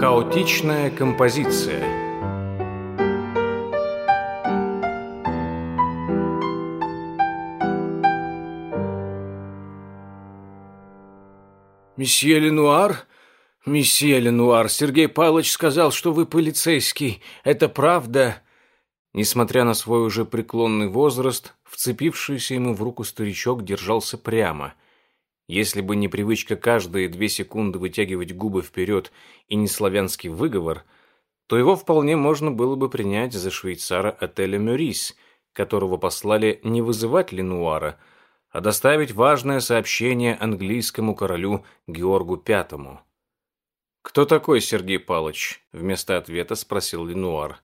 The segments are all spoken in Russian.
Хаотичная композиция «Месье Ленуар? Месье Ленуар, Сергей Павлович сказал, что вы полицейский. Это правда?» Несмотря на свой уже преклонный возраст, вцепившийся ему в руку старичок держался прямо. Если бы не привычка каждые две секунды вытягивать губы вперед и не славянский выговор, то его вполне можно было бы принять за швейцара отеля «Мюрис», которого послали не вызывать Ленуара, а доставить важное сообщение английскому королю Георгу Пятому. «Кто такой Сергей Палыч?» — вместо ответа спросил Ленуар.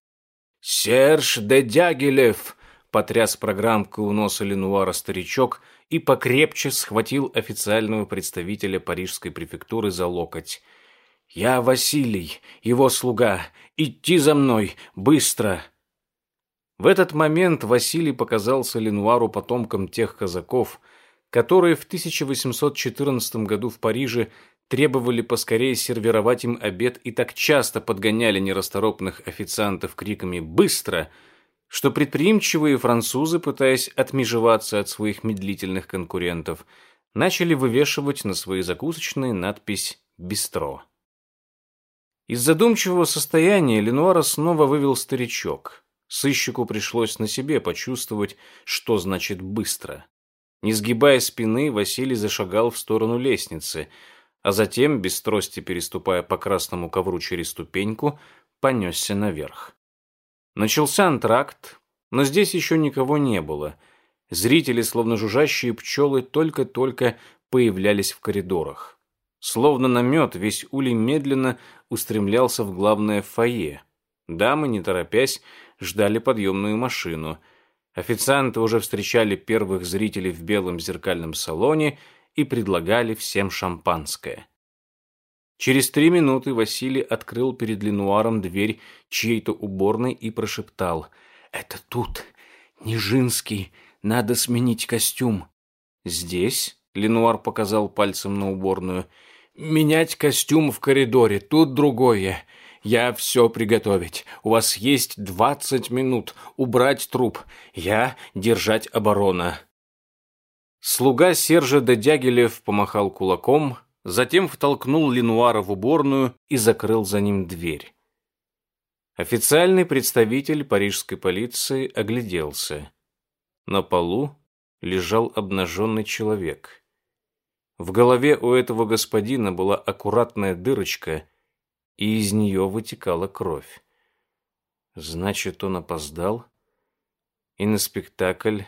«Серж де Дягилев!» — потряс программку у носа Ленуара старичок и покрепче схватил официального представителя парижской префектуры за локоть. «Я Василий, его слуга. Идти за мной, быстро!» В этот момент Василий показался Ленуару потомком тех казаков, которые в 1814 году в Париже требовали поскорее сервировать им обед и так часто подгоняли нерасторопных официантов криками «Быстро!», что предприимчивые французы, пытаясь отмежеваться от своих медлительных конкурентов, начали вывешивать на свои закусочные надпись «Бистро». Из задумчивого состояния Ленуара снова вывел старичок – Сыщику пришлось на себе почувствовать, что значит «быстро». Не сгибая спины, Василий зашагал в сторону лестницы, а затем, без трости переступая по красному ковру через ступеньку, понесся наверх. Начался антракт, но здесь еще никого не было. Зрители, словно жужжащие пчелы, только-только появлялись в коридорах. Словно намет, весь улей медленно устремлялся в главное фойе. Дамы, не торопясь, ждали подъемную машину. Официанты уже встречали первых зрителей в белом зеркальном салоне и предлагали всем шампанское. Через три минуты Василий открыл перед Ленуаром дверь чьей-то уборной и прошептал «Это тут, Нижинский, надо сменить костюм». «Здесь?» — Ленуар показал пальцем на уборную. «Менять костюм в коридоре, тут другое. Я все приготовить. У вас есть двадцать минут. Убрать труп. Я держать оборона». Слуга Сержа де Дягилев помахал кулаком, затем втолкнул Ленуара в уборную и закрыл за ним дверь. Официальный представитель парижской полиции огляделся. На полу лежал обнаженный человек. В голове у этого господина была аккуратная дырочка, и из нее вытекала кровь. Значит, он опоздал и на спектакль,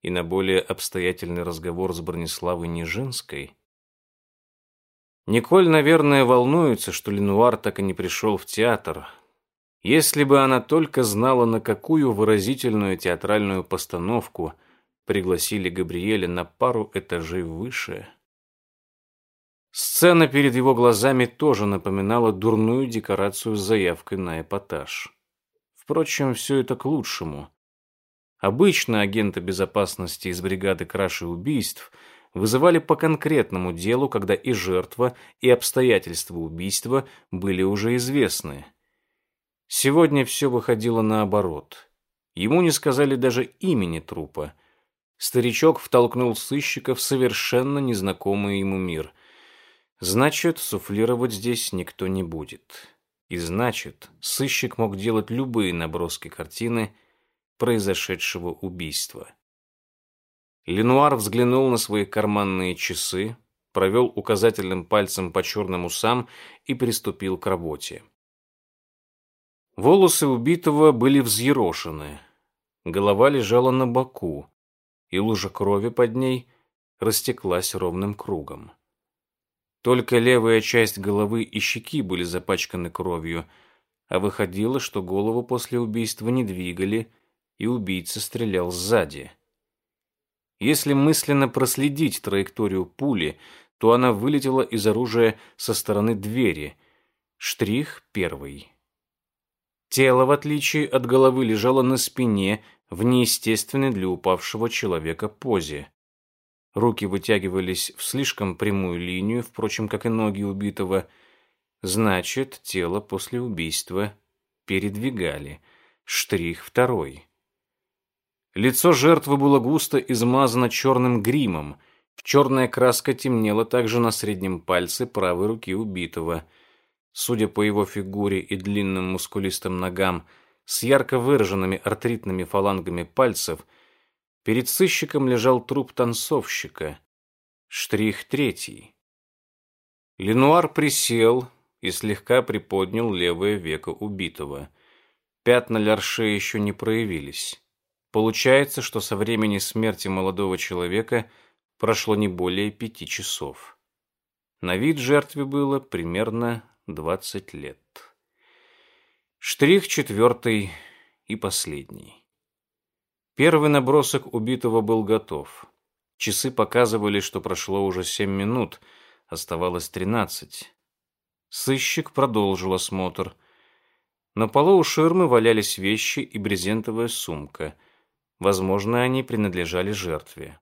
и на более обстоятельный разговор с Брониславой Нижинской. Николь, наверное, волнуется, что Ленуар так и не пришел в театр. Если бы она только знала, на какую выразительную театральную постановку пригласили Габриэля на пару этажей выше. Сцена перед его глазами тоже напоминала дурную декорацию с заявкой на эпатаж. Впрочем, все это к лучшему. Обычно агенты безопасности из бригады краши убийств вызывали по конкретному делу, когда и жертва, и обстоятельства убийства были уже известны. Сегодня все выходило наоборот. Ему не сказали даже имени трупа. Старичок втолкнул сыщика в совершенно незнакомый ему мир – Значит, суфлировать здесь никто не будет. И значит, сыщик мог делать любые наброски картины произошедшего убийства. Ленуар взглянул на свои карманные часы, провел указательным пальцем по черным усам и приступил к работе. Волосы убитого были взъерошены, голова лежала на боку, и лужа крови под ней растеклась ровным кругом. Только левая часть головы и щеки были запачканы кровью, а выходило, что голову после убийства не двигали, и убийца стрелял сзади. Если мысленно проследить траекторию пули, то она вылетела из оружия со стороны двери. Штрих первый. Тело, в отличие от головы, лежало на спине в неестественной для упавшего человека позе. Руки вытягивались в слишком прямую линию, впрочем, как и ноги убитого. Значит, тело после убийства передвигали. Штрих второй. Лицо жертвы было густо измазано черным гримом. Черная краска темнела также на среднем пальце правой руки убитого. Судя по его фигуре и длинным мускулистым ногам, с ярко выраженными артритными фалангами пальцев, перед сыщиком лежал труп танцовщика. Штрих третий. Ленуар присел и слегка приподнял левое веко убитого. Пятна Лярше еще не проявились. Получается, что со времени смерти молодого человека прошло не более пяти часов. На вид жертве было примерно 20 лет. Штрих четвертый и последний. Первый набросок убитого был готов. Часы показывали, что прошло уже семь минут, оставалось тринадцать. Сыщик продолжил осмотр. На полу у ширмы валялись вещи и брезентовая сумка — Возможно, они принадлежали жертве.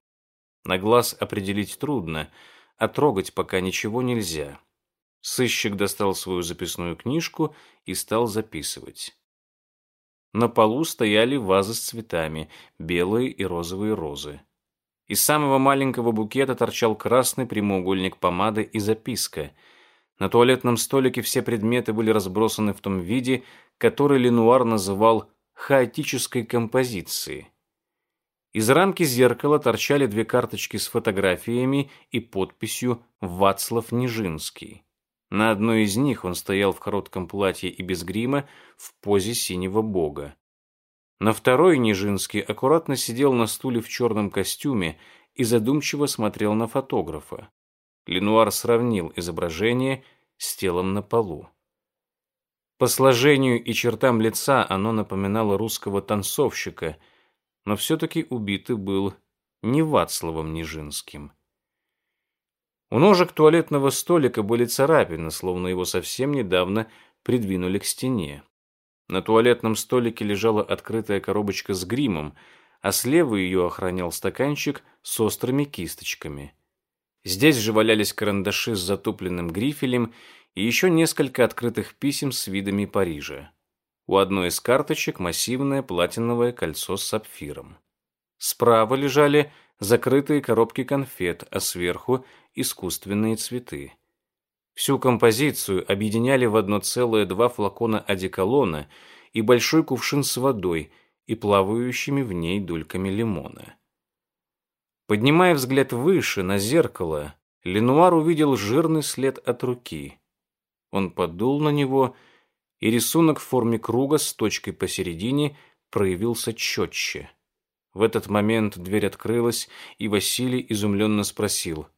На глаз определить трудно, а трогать пока ничего нельзя. Сыщик достал свою записную книжку и стал записывать. На полу стояли вазы с цветами, белые и розовые розы. Из самого маленького букета торчал красный прямоугольник помады и записка. На туалетном столике все предметы были разбросаны в том виде, который Ленуар называл хаотической композицией. Из рамки зеркала торчали две карточки с фотографиями и подписью «Вацлав Нижинский». На одной из них он стоял в коротком платье и без грима в позе синего бога. На второй Нижинский аккуратно сидел на стуле в черном костюме и задумчиво смотрел на фотографа. Ленуар сравнил изображение с телом на полу. По сложению и чертам лица оно напоминало русского танцовщика – но все-таки убитый был не Вацлавом Нижинским. У ножек туалетного столика были царапины, словно его совсем недавно придвинули к стене. На туалетном столике лежала открытая коробочка с гримом, а слева ее охранял стаканчик с острыми кисточками. Здесь же валялись карандаши с затупленным грифелем и еще несколько открытых писем с видами Парижа. У одной из карточек массивное платиновое кольцо с сапфиром. Справа лежали закрытые коробки конфет, а сверху искусственные цветы. Всю композицию объединяли в одно целое два флакона одеколона и большой кувшин с водой и плавающими в ней дольками лимона. Поднимая взгляд выше, на зеркало, Ленуар увидел жирный след от руки. Он подул на него и и рисунок в форме круга с точкой посередине проявился четче. В этот момент дверь открылась, и Василий изумленно спросил.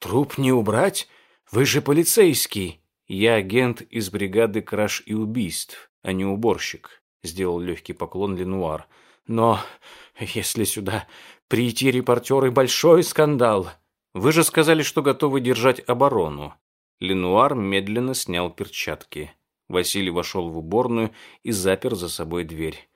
«Труп не убрать? Вы же полицейский!» «Я агент из бригады краж и убийств, а не уборщик», — сделал легкий поклон Ленуар. «Но если сюда прийти репортеры, большой скандал. Вы же сказали, что готовы держать оборону». Ленуар медленно снял перчатки. Василий вошел в уборную и запер за собой дверь.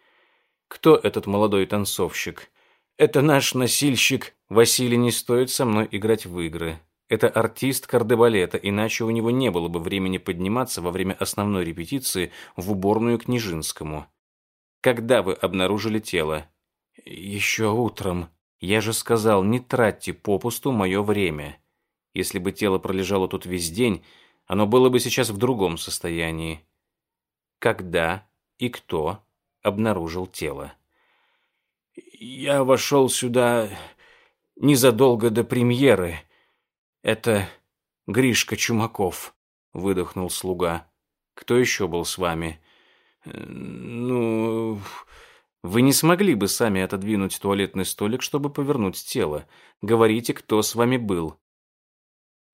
«Кто этот молодой танцовщик?» «Это наш носильщик. Василий не стоит со мной играть в игры. Это артист кардебалета, иначе у него не было бы времени подниматься во время основной репетиции в уборную к Нижинскому. Когда вы обнаружили тело?» «Еще утром. Я же сказал, не тратьте попусту мое время. Если бы тело пролежало тут весь день, оно было бы сейчас в другом состоянии. Когда и кто обнаружил тело? Я вошел сюда незадолго до премьеры. Это Гришка Чумаков, выдохнул слуга. Кто еще был с вами? Ну, вы не смогли бы сами отодвинуть туалетный столик, чтобы повернуть тело. Говорите, кто с вами был.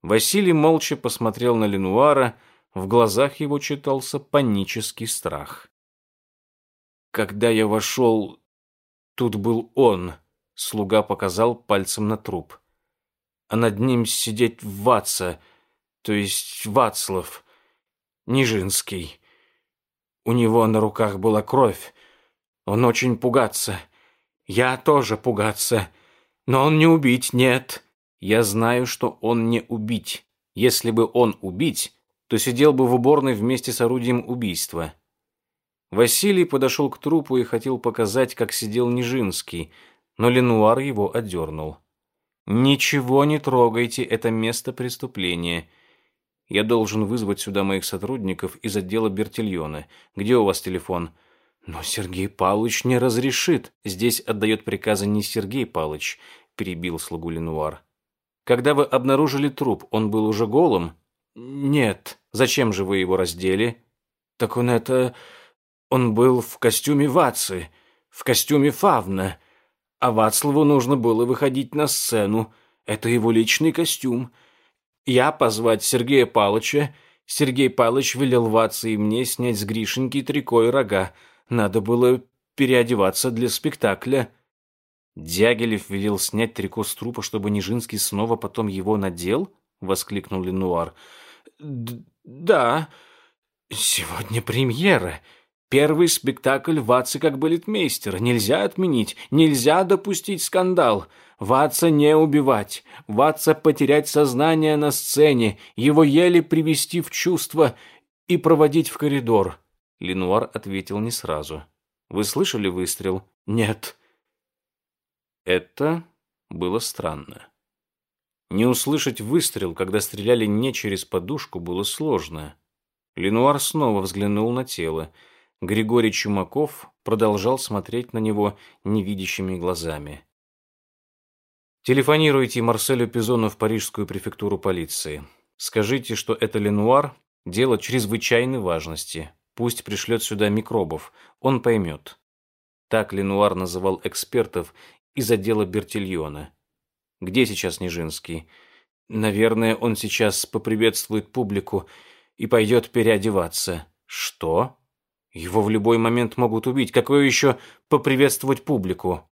Василий молча посмотрел на Ленуара, в глазах его читался панический страх. Когда я вошел, тут был он, слуга показал пальцем на труп. А над ним сидеть Ватса, то есть Вацлав, Нижинский. У него на руках была кровь. Он очень пугаться. Я тоже пугаться. Но он не убить, нет. Я знаю, что он не убить. Если бы он убить, то сидел бы в уборной вместе с орудием убийства. Василий подошел к трупу и хотел показать, как сидел Нижинский, но Ленуар его отдернул. «Ничего не трогайте, это место преступления. Я должен вызвать сюда моих сотрудников из отдела Бертильона. Где у вас телефон?» «Но Сергей Павлович не разрешит. Здесь отдает приказы не Сергей Павлович», — перебил слугу Ленуар. «Когда вы обнаружили труп, он был уже голым?» «Нет. Зачем же вы его раздели?» «Так он это... Он был в костюме Вацы, в костюме Фавна, а Вацлаву нужно было выходить на сцену. Это его личный костюм. Я позвать Сергея Палыча. Сергей Палыч велел Ваце и мне снять с Гришеньки трико и рога. Надо было переодеваться для спектакля. Дягилев велел снять трико с трупа, чтобы Нижинский снова потом его надел? Воскликнул Ленуар. Да, сегодня премьера. Первый спектакль Ватца как балетмейстер. Нельзя отменить, нельзя допустить скандал. Ватца не убивать, Ватца потерять сознание на сцене, его еле привести в чувство и проводить в коридор. Ленуар ответил не сразу. «Вы слышали выстрел?» «Нет». Это было странно. Не услышать выстрел, когда стреляли не через подушку, было сложно. Ленуар снова взглянул на тело. Григорий Чумаков продолжал смотреть на него невидящими глазами. «Телефонируйте Марселю Пизону в парижскую префектуру полиции. Скажите, что это Ленуар, дело чрезвычайной важности. Пусть пришлет сюда микробов, он поймет. Так Ленуар называл экспертов из отдела Бертильона. Где сейчас Нижинский? Наверное, он сейчас поприветствует публику и пойдет переодеваться. Что? Его в любой момент могут убить. Какое еще поприветствовать публику?